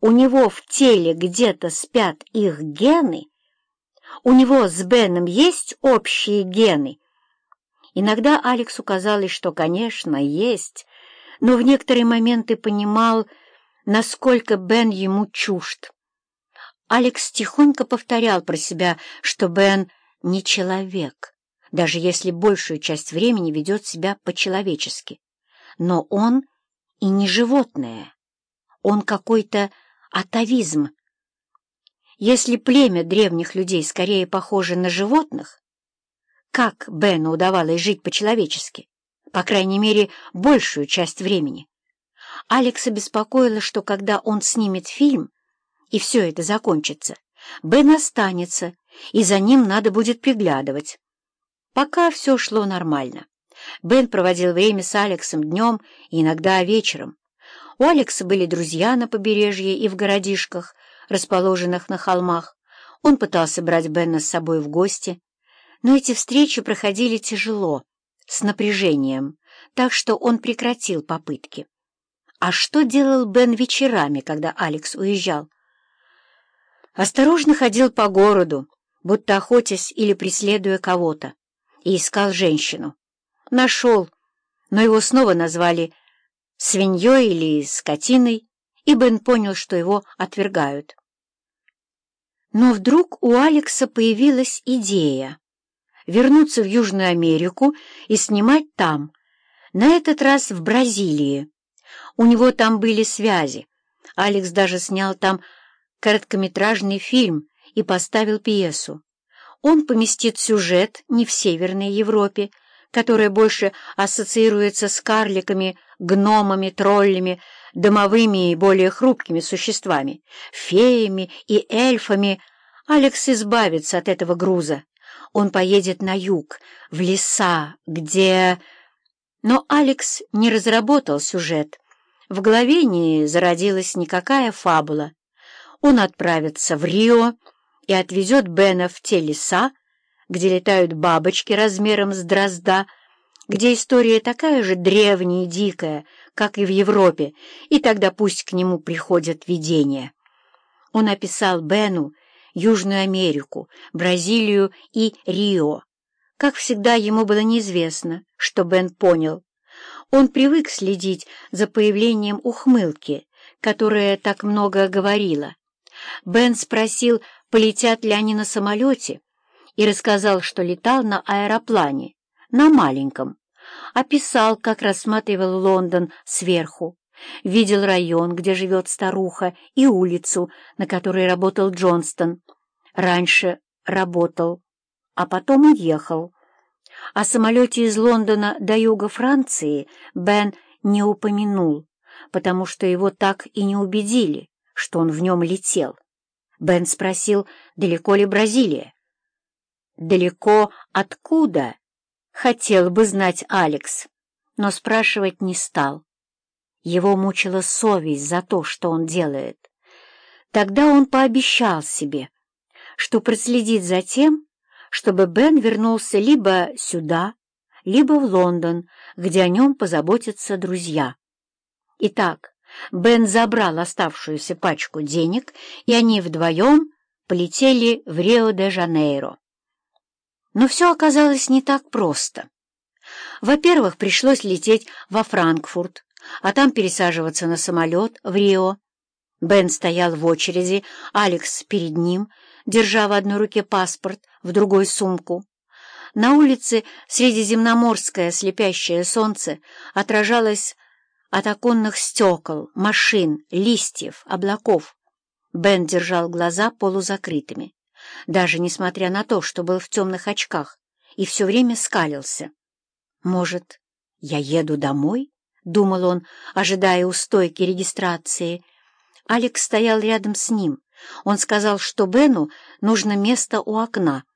у него в теле где-то спят их гены, у него с Беном есть общие гены. Иногда Алексу казалось, что, конечно, есть, но в некоторые моменты понимал, насколько Бен ему чужд. Алекс тихонько повторял про себя, что Бен не человек, даже если большую часть времени ведет себя по-человечески. Но он и не животное. Он какой-то атовизм. Если племя древних людей скорее похоже на животных, как Бену удавалось жить по-человечески, по крайней мере, большую часть времени, Алекса беспокоило, что когда он снимет фильм, и все это закончится, Бен останется, и за ним надо будет приглядывать. Пока все шло нормально. Бен проводил время с Алексом днем и иногда вечером. У Алекса были друзья на побережье и в городишках, расположенных на холмах. Он пытался брать Бена с собой в гости, но эти встречи проходили тяжело, с напряжением, так что он прекратил попытки. А что делал Бен вечерами, когда Алекс уезжал? Осторожно ходил по городу, будто охотясь или преследуя кого-то, и искал женщину. Нашел, но его снова назвали свиньей или скотиной, и Бен понял, что его отвергают. Но вдруг у Алекса появилась идея вернуться в Южную Америку и снимать там, на этот раз в Бразилии. У него там были связи. Алекс даже снял там короткометражный фильм и поставил пьесу. Он поместит сюжет не в Северной Европе, которая больше ассоциируется с карликами, гномами, троллями, домовыми и более хрупкими существами, феями и эльфами, Алекс избавится от этого груза. Он поедет на юг, в леса, где... Но Алекс не разработал сюжет. В голове не зародилась никакая фабула. Он отправится в Рио и отвезет Бена в те леса, где летают бабочки размером с дрозда, где история такая же древняя и дикая, как и в Европе, и тогда пусть к нему приходят видения. Он описал Бену Южную Америку, Бразилию и Рио. Как всегда, ему было неизвестно, что Бен понял. Он привык следить за появлением ухмылки, которая так много говорила. Бен спросил, полетят ли они на самолете, и рассказал, что летал на аэроплане, на маленьком. Описал, как рассматривал Лондон сверху. Видел район, где живет старуха, и улицу, на которой работал Джонстон. Раньше работал, а потом уехал. О самолете из Лондона до юга Франции Бен не упомянул, потому что его так и не убедили, что он в нем летел. Бен спросил, далеко ли Бразилия. «Далеко откуда?» — хотел бы знать Алекс, но спрашивать не стал. Его мучила совесть за то, что он делает. Тогда он пообещал себе, что проследит за тем, чтобы Бен вернулся либо сюда, либо в Лондон, где о нем позаботятся друзья. Итак, Бен забрал оставшуюся пачку денег, и они вдвоем полетели в Рио-де-Жанейро. Но все оказалось не так просто. Во-первых, пришлось лететь во Франкфурт, а там пересаживаться на самолет в Рио. Бен стоял в очереди, Алекс перед ним, держа в одной руке паспорт, в другой — сумку. На улице средиземноморское слепящее солнце отражалось от оконных стекол, машин, листьев, облаков. Бен держал глаза полузакрытыми, даже несмотря на то, что был в темных очках, и все время скалился. «Может, я еду домой?» — думал он, ожидая у стойки регистрации. Алекс стоял рядом с ним. Он сказал, что Бену нужно место у окна —